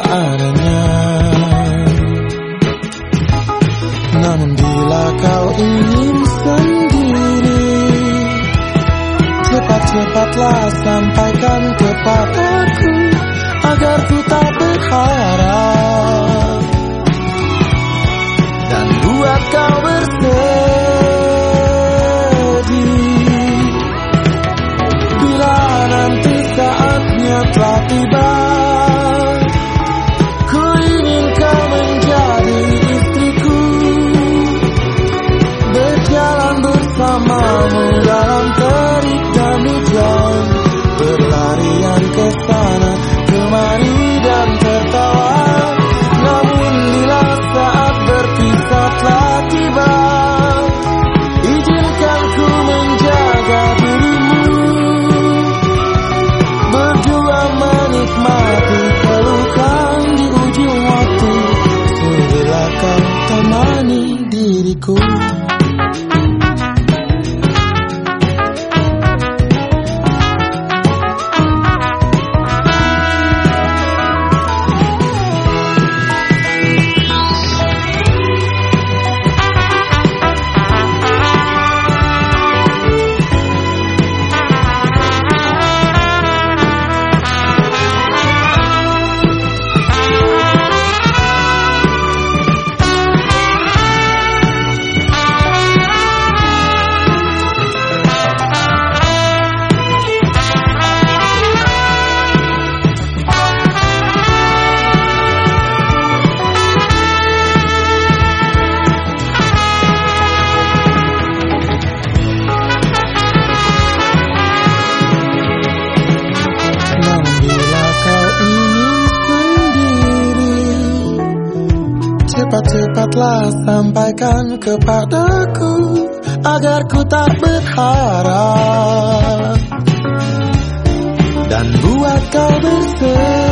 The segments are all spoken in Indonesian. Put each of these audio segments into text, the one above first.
adanya Namun bila kau ingin sendiri Cepat-cepatlah sama cool. telah sampaikan kepadaku Agar ku tak berharap. Dan buat kau bersedih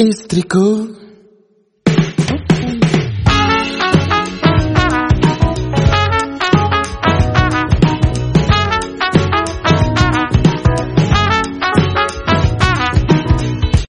Hístrico.